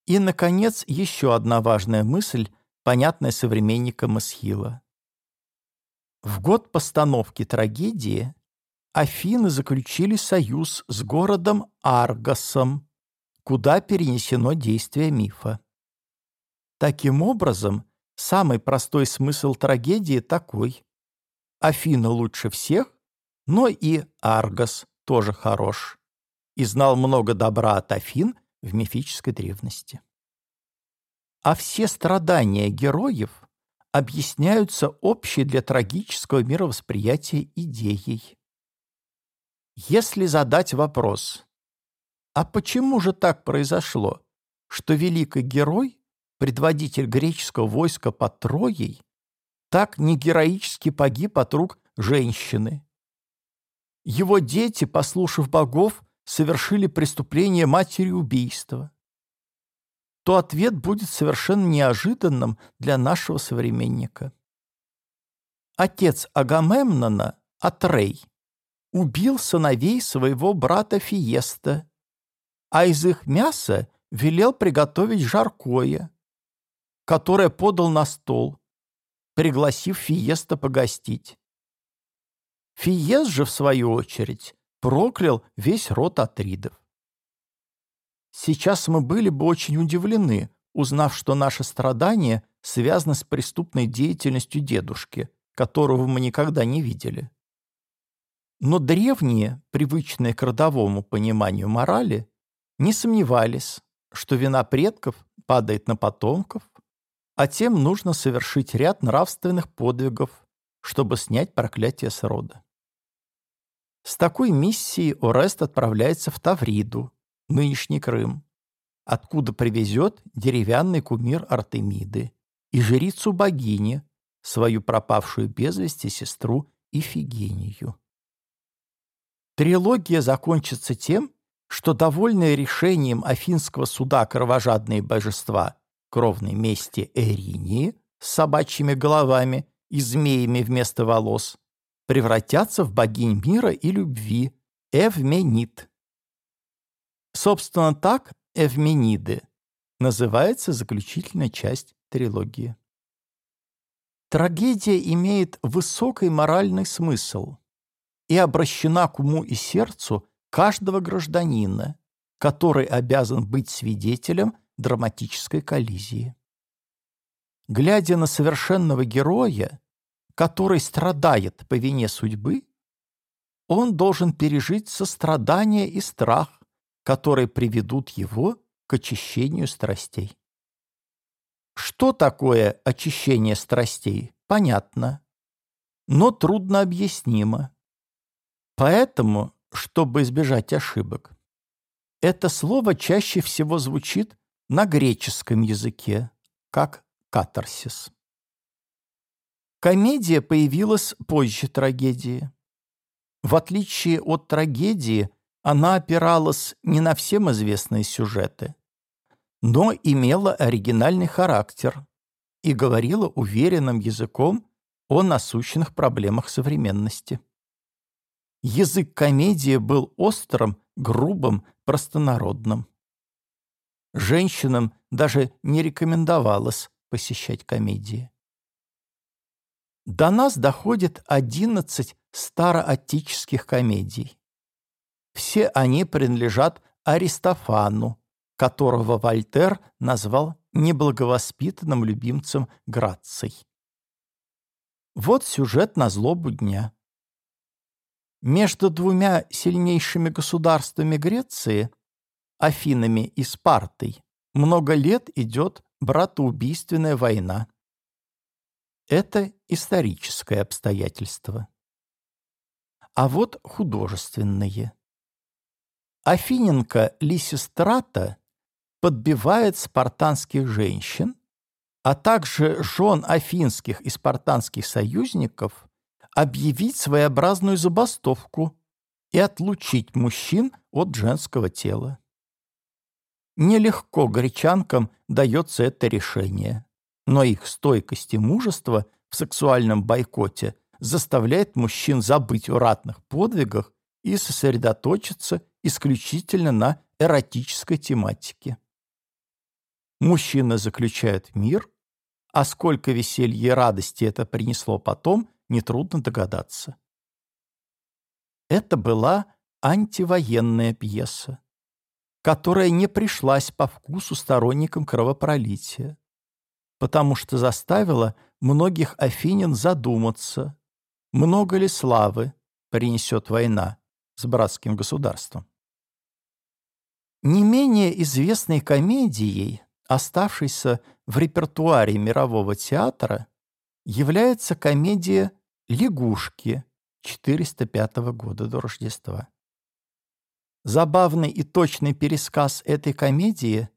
И, наконец, еще одна важная мысль, понятная современникам Эсхила. В год постановки трагедии Афины заключили союз с городом Аргосом, куда перенесено действие мифа. Таким образом, самый простой смысл трагедии такой. Афина лучше всех, но и Аргос тоже хорош и знал много добра от Афин в мифической древности. А все страдания героев объясняются общей для трагического мировосприятия идеей. Если задать вопрос, а почему же так произошло, что великий герой, предводитель греческого войска под Троей, так негероически погиб от рук женщины, его дети, послушав богов, совершили преступление матери убийства, то ответ будет совершенно неожиданным для нашего современника. Отец Агамемнона, Атрей, убил сыновей своего брата Фиеста, а из их мяса велел приготовить жаркое, которое подал на стол, пригласив Фиеста погостить. Фиес же, в свою очередь, проклял весь род Атридов. Сейчас мы были бы очень удивлены, узнав, что наше страдание связано с преступной деятельностью дедушки, которого мы никогда не видели. Но древние, привычные к родовому пониманию морали, не сомневались, что вина предков падает на потомков, а тем нужно совершить ряд нравственных подвигов, чтобы снять проклятие с рода. С такой миссией Орест отправляется в Тавриду, нынешний Крым, откуда привезет деревянный кумир Артемиды и жрицу богини, свою пропавшую без вести сестру Ифигению. Трилогия закончится тем, что, довольные решением афинского суда кровожадные божества кровной мести Эринии с собачьими головами и змеями вместо волос, превратятся в богинь мира и любви, Эвменит. Собственно, так Эвмениды называется заключительная часть трилогии. Трагедия имеет высокий моральный смысл и обращена к уму и сердцу каждого гражданина, который обязан быть свидетелем драматической коллизии. Глядя на совершенного героя, который страдает по вине судьбы, он должен пережить сострадание и страх, которые приведут его к очищению страстей. Что такое очищение страстей, понятно, но трудно объяснимо. Поэтому, чтобы избежать ошибок, это слово чаще всего звучит на греческом языке, как катарсис. Комедия появилась позже трагедии. В отличие от трагедии, она опиралась не на всем известные сюжеты, но имела оригинальный характер и говорила уверенным языком о насущных проблемах современности. язык комедии был острым, грубым, простонародным. Женщинам даже не рекомендовалось посещать комедии. До нас доходит 11 староотических комедий. Все они принадлежат Аристофану, которого Вольтер назвал неблаговоспитанным любимцем Граций. Вот сюжет на злобу дня. Между двумя сильнейшими государствами Греции, Афинами и Спартой, много лет идет братоубийственная война. Это историческое обстоятельство. А вот художественные. Афиненко Лисистрата подбивает спартанских женщин, а также жен афинских и спартанских союзников объявить своеобразную забастовку и отлучить мужчин от женского тела. Нелегко гречанкам дается это решение, но их стойкость и мужество в сексуальном бойкоте заставляет мужчин забыть о ратных подвигах и сосредоточиться исключительно на эротической тематике. Мужчины заключают мир, а сколько веселья и радости это принесло потом, нетрудно догадаться. Это была антивоенная пьеса, которая не пришлась по вкусу сторонникам кровопролития, потому что заставила многих афинин задуматься, много ли славы принесет война с братским государством. Не менее известной комедией оставшейся в репертуаре мирового театра, является комедия «Лягушки» 405 года до Рождества. Забавный и точный пересказ этой комедии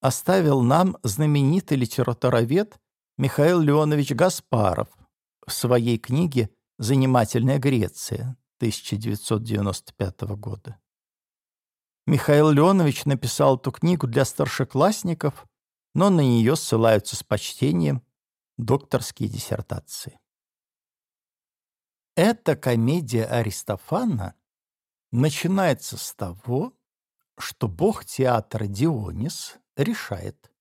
оставил нам знаменитый литературовед Михаил Леонович Гаспаров в своей книге «Занимательная Греция» 1995 года. Михаил Леонович написал эту книгу для старшеклассников но на нее ссылаются с почтением докторские диссертации. Эта комедия Аристофана начинается с того, что бог театра Дионис решает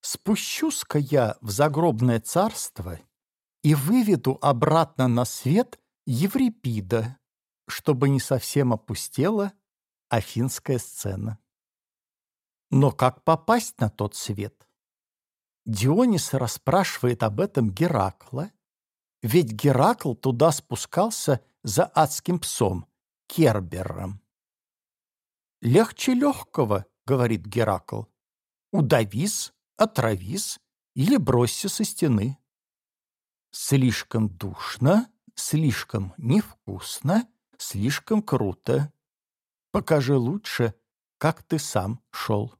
«Спущусь-ка я в загробное царство и выведу обратно на свет Еврипида, чтобы не совсем опустела афинская сцена». Но как попасть на тот свет? Дионис расспрашивает об этом Геракла, ведь Геракл туда спускался за адским псом, Кербером. «Легче легкого», — говорит Геракл, — «удавись, отравись или бросься со стены». Слишком душно, слишком невкусно, слишком круто. Покажи лучше, как ты сам шел.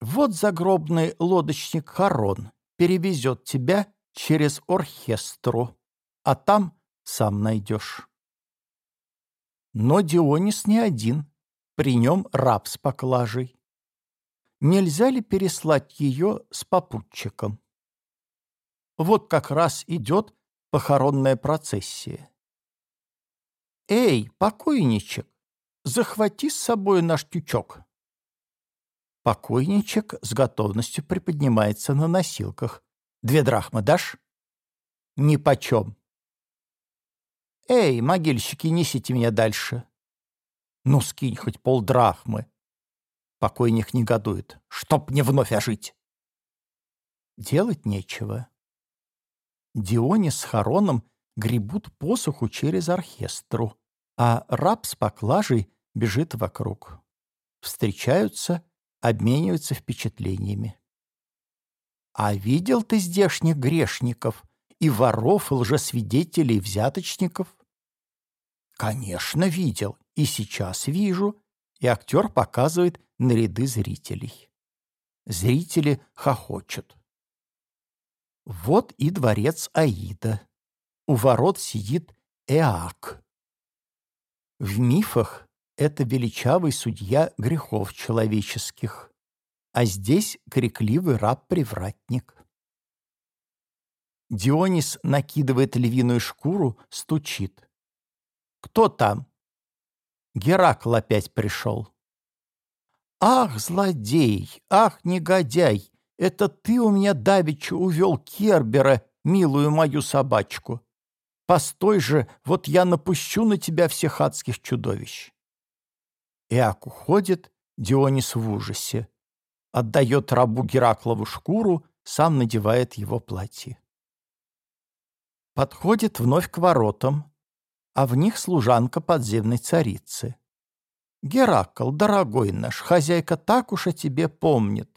Вот загробный лодочник Харон перевезет тебя через оркестру, а там сам найдешь. Но Дионис не один, при нем раб с поклажей. Нельзя ли переслать ее с попутчиком? Вот как раз идет похоронная процессия. «Эй, покойничек, захвати с собой наш тючок», Покойничек с готовностью приподнимается на носилках. «Две драхмы дашь?» «Ни почем». «Эй, могильщики, несите меня дальше». «Ну, скинь хоть полдрахмы». Покойник негодует. «Чтоб не вновь ожить». Делать нечего. Дионис с Хароном гребут посуху через оркестру, а раб с поклажей бежит вокруг. Встречаются обмениваются впечатлениями. А видел ты здешних грешников и воров, и лжесвидетелей, и взяточников? Конечно, видел, и сейчас вижу, и актер показывает на ряды зрителей. Зрители хохочут. Вот и дворец Аида. У ворот сидит Эак. В мифах это величавый судья грехов человеческих, а здесь крикливый раб-привратник. Дионис накидывает львиную шкуру, стучит. Кто там?» Геракл опять пришел. «Ах, злодей! Ах, негодяй! Это ты у меня давеча увел Кербера, милую мою собачку. Постой же, вот я напущу на тебя всех адских чудовищ». Иак уходит, Дионис в ужасе. Отдает рабу Гераклову шкуру, сам надевает его платье. Подходит вновь к воротам, а в них служанка подземной царицы. «Геракл, дорогой наш, хозяйка так уж о тебе помнит.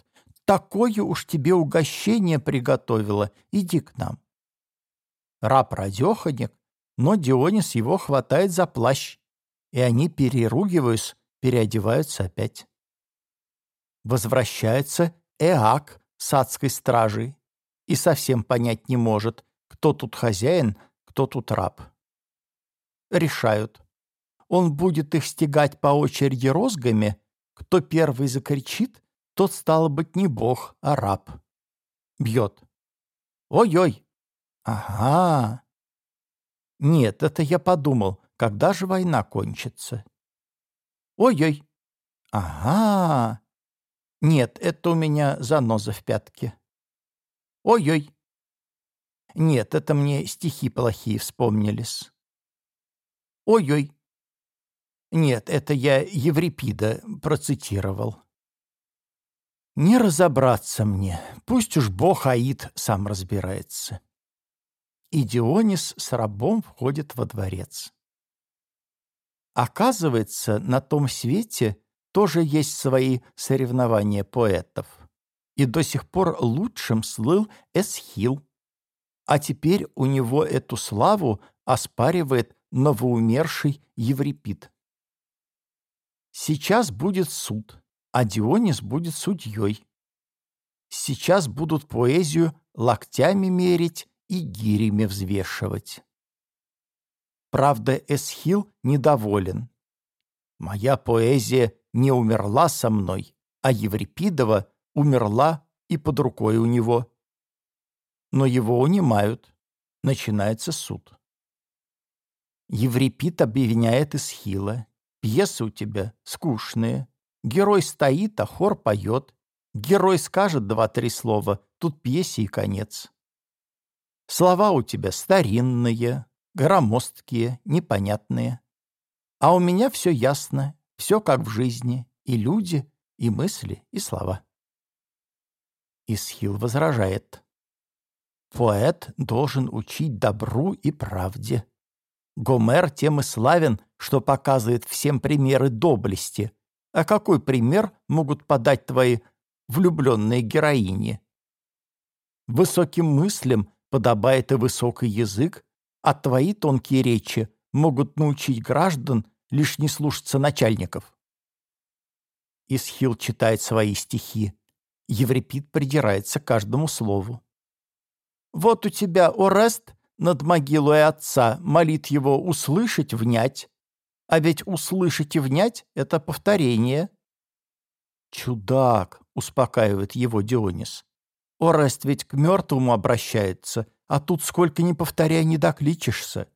Такое уж тебе угощение приготовила. Иди к нам». Раб радеханик, но Дионис его хватает за плащ, и они, переругиваясь, переодеваются опять. Возвращается Эак с адской стражей и совсем понять не может, кто тут хозяин, кто тут раб. Решают. Он будет их стегать по очереди розгами, кто первый закричит, тот, стало быть, не бог, а раб. Бьет. Ой-ой. Ага. Нет, это я подумал, когда же война кончится. Ой-ой. Ага. Нет, это у меня заноза в пятке. Ой-ой. Нет, это мне стихи плохие вспомнились. Ой-ой. Нет, это я Еврипида процитировал. Не разобраться мне, пусть уж бог Аид сам разбирается. И Дионис с рабом входит во дворец. Оказывается, на том свете тоже есть свои соревнования поэтов. И до сих пор лучшим слыл Эсхил. А теперь у него эту славу оспаривает новоумерший Еврипид. Сейчас будет суд, а Дионис будет судьей. Сейчас будут поэзию локтями мерить и гирями взвешивать. Правда, Эсхил недоволен. Моя поэзия не умерла со мной, а Еврипидова умерла и под рукой у него. Но его унимают. Начинается суд. Еврипид обвиняет Исхила. Пьесы у тебя скучные. Герой стоит, а хор поет. Герой скажет два-три слова, тут пьесе и конец. Слова у тебя старинные, громоздкие, непонятные. А у меня все ясно, все как в жизни, и люди, и мысли, и слова. Исхил возражает. Поэт должен учить добру и правде. Гомер тем и славен, что показывает всем примеры доблести. А какой пример могут подать твои влюбленные героини? Высоким мыслям подобает и высокий язык, а твои тонкие речи могут научить граждан лишь не слушаться начальников. Исхил читает свои стихи. Еврипид придирается к каждому слову. «Вот у тебя, Орест, над могилой отца молит его услышать, внять. А ведь услышать и внять — это повторение». «Чудак!» — успокаивает его Дионис. «Орест ведь к мертвому обращается, а тут сколько ни повторяй, не докличешься».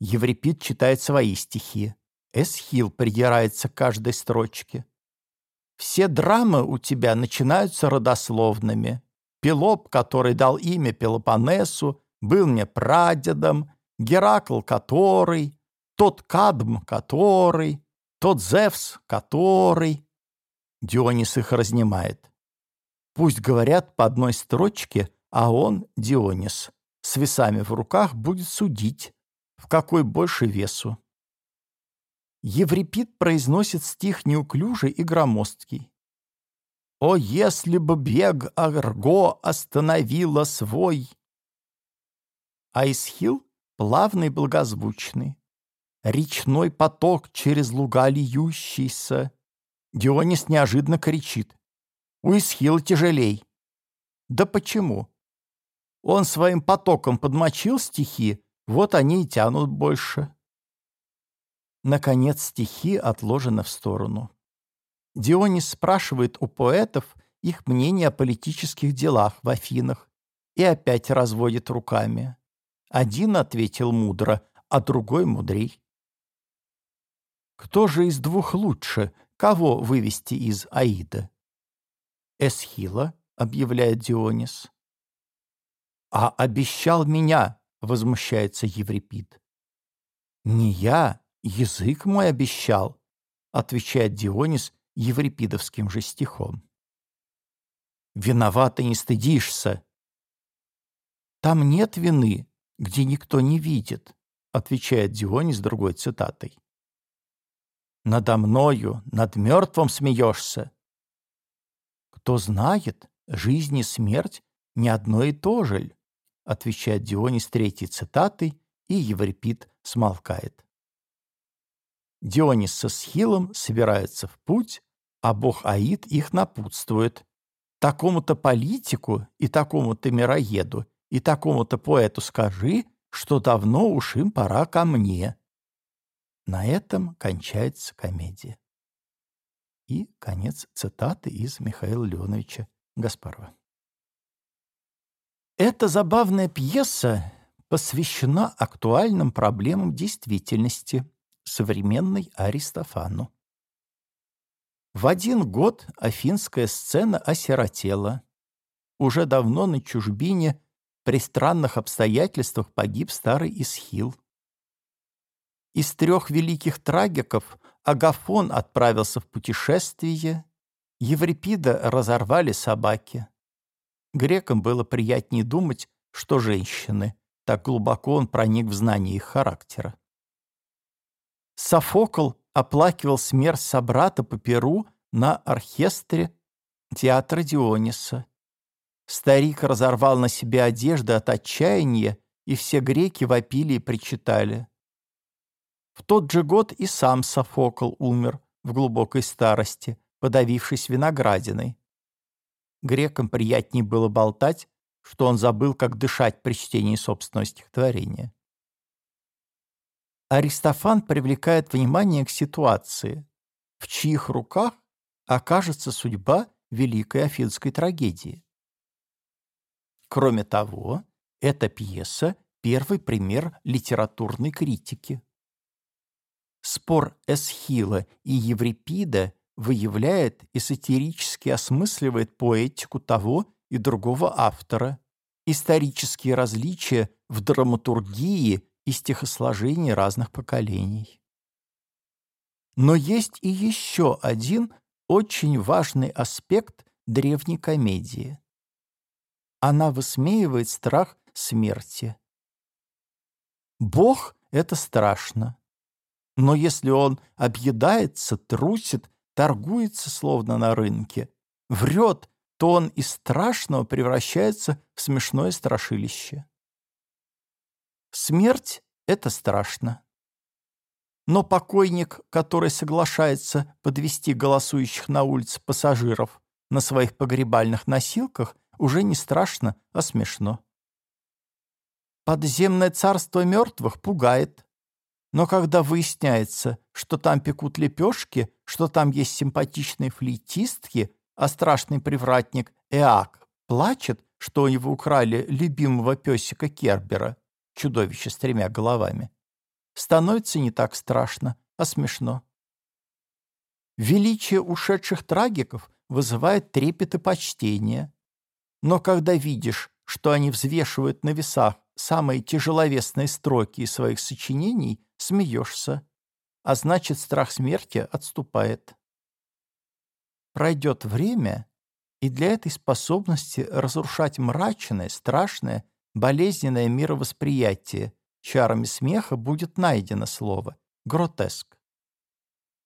Еврипид читает свои стихи. Эсхил придирается к каждой строчке. Все драмы у тебя начинаются родословными. Пелоп, который дал имя Пелопонесу, был мне прадедом, Геракл, который, тот Кадм, который, тот Зевс, который. Дионис их разнимает. Пусть говорят по одной строчке, а он, Дионис, с весами в руках будет судить, в какой больше весу. Еврипид произносит стих неуклюжий и громоздкий. «О, если бы бег Арго остановила свой!» А Исхил плавный благозвучный, речной поток через луга льющийся. Дионис неожиданно кричит. У Исхила тяжелей. Да почему? Он своим потоком подмочил стихи, вот они и тянут больше. Наконец стихи отложены в сторону. Дионис спрашивает у поэтов их мнение о политических делах в Афинах и опять разводит руками. Один ответил мудро, а другой мудрей. Кто же из двух лучше? Кого вывести из Аида? Эсхила, объявляет Дионис. А обещал меня, возмущается Еврипид. Не я, язык мой обещал, отвечает Дионис еврипидовским же стихом. Виновата не стыдишься. Там нет вины, где никто не видит, отвечает Дионис другой цитатой. Надо мною, над мертвым смеешься. Кто знает, жизнь и смерть не одно и то же ль, отвечает Дионис третьей цитатой, и Еврипид смолкает. Дионис со Схилом собираются в путь, а бог Аид их напутствует. Такому-то политику и такому-то мироеду и такому-то поэту скажи, что давно уж им пора ко мне. На этом кончается комедия. И конец цитаты из Михаила Леоновича Гаспарова. Эта забавная пьеса посвящена актуальным проблемам действительности, современной Аристофану. В один год афинская сцена осиротела. Уже давно на чужбине при странных обстоятельствах погиб старый Исхил. Из трех великих трагиков Агафон отправился в путешествие, Еврипида разорвали собаки. Грекам было приятнее думать, что женщины, так глубоко он проник в знание их характера. Софокл оплакивал смерть собрата по Перу на оркестре театра Диониса. Старик разорвал на себе одежды от отчаяния, и все греки вопили и причитали. В тот же год и сам Софокл умер в глубокой старости, подавившись виноградиной. Грекам приятнее было болтать, что он забыл, как дышать при чтении собственного стихотворения. Аристофан привлекает внимание к ситуации, в чьих руках окажется судьба великой афинской трагедии. Кроме того, эта пьеса – первый пример литературной критики. Спор Эсхила и Еврипида выявляет и сатирически осмысливает поэтику того и другого автора, исторические различия в драматургии и стихосложении разных поколений. Но есть и еще один очень важный аспект древней комедии. Она высмеивает страх смерти. Бог — это страшно. Но если он объедается, трусит, торгуется словно на рынке, врет, то он из страшного превращается в смешное страшилище. Смерть — это страшно. Но покойник, который соглашается подвести голосующих на улице пассажиров на своих погребальных носилках, уже не страшно, а смешно. Подземное царство мертвых пугает. Но когда выясняется, что там пекут лепешки, что там есть симпатичные флейтистки, а страшный привратник Эак плачет, что у него украли любимого песика Кербера, чудовище с тремя головами, становится не так страшно, а смешно. Величие ушедших трагиков вызывает трепет и почтение. Но когда видишь, что они взвешивают на весах самые тяжеловесные строки из своих сочинений, смеешься, а значит, страх смерти отступает. Пройдет время, и для этой способности разрушать мрачное, страшное, болезненное мировосприятие чарами смеха будет найдено слово «гротеск».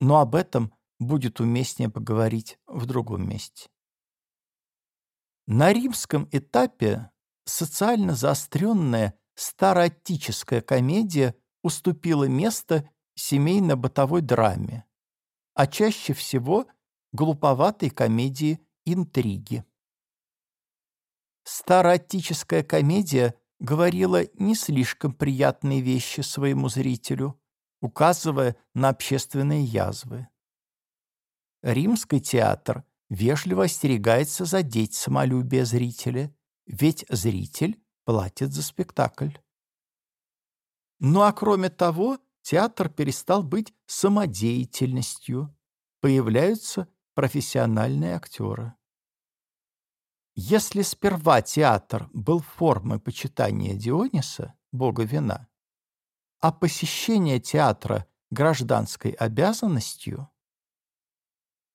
Но об этом будет уместнее поговорить в другом месте. На римском этапе социально заостренная староотическая комедия уступила место семейно-бытовой драме, а чаще всего глуповатой комедии интриги. Староотическая комедия говорила не слишком приятные вещи своему зрителю, указывая на общественные язвы. Римский театр вежливо остерегается задеть самолюбие зрителя, ведь зритель платит за спектакль. Ну а кроме того, театр перестал быть самодеятельностью, появляются профессиональные актеры. Если сперва театр был формой почитания Диониса, бога вина, а посещение театра гражданской обязанностью,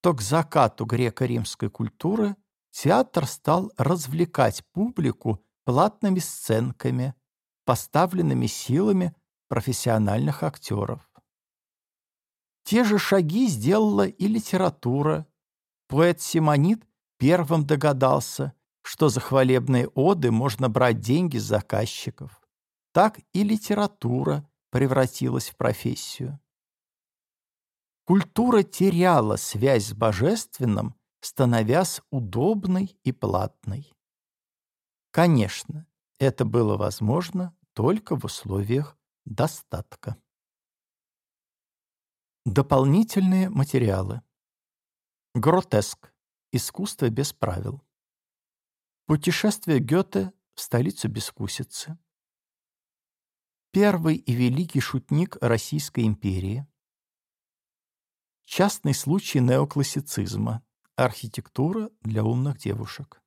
то к закату греко-римской культуры театр стал развлекать публику платными сценками, поставленными силами профессиональных актеров. Те же шаги сделала и литература. Поэт Симонит первым догадался, что за хвалебные оды можно брать деньги с заказчиков. Так и литература превратилась в профессию. Культура теряла связь с божественным, становясь удобной и платной. Конечно, это было возможно только в условиях достатка. Дополнительные материалы. Гротеск. Искусство без правил. Путешествие Гёте в столицу Бескусицы. Первый и великий шутник Российской империи. Частный случай неоклассицизма. Архитектура для умных девушек.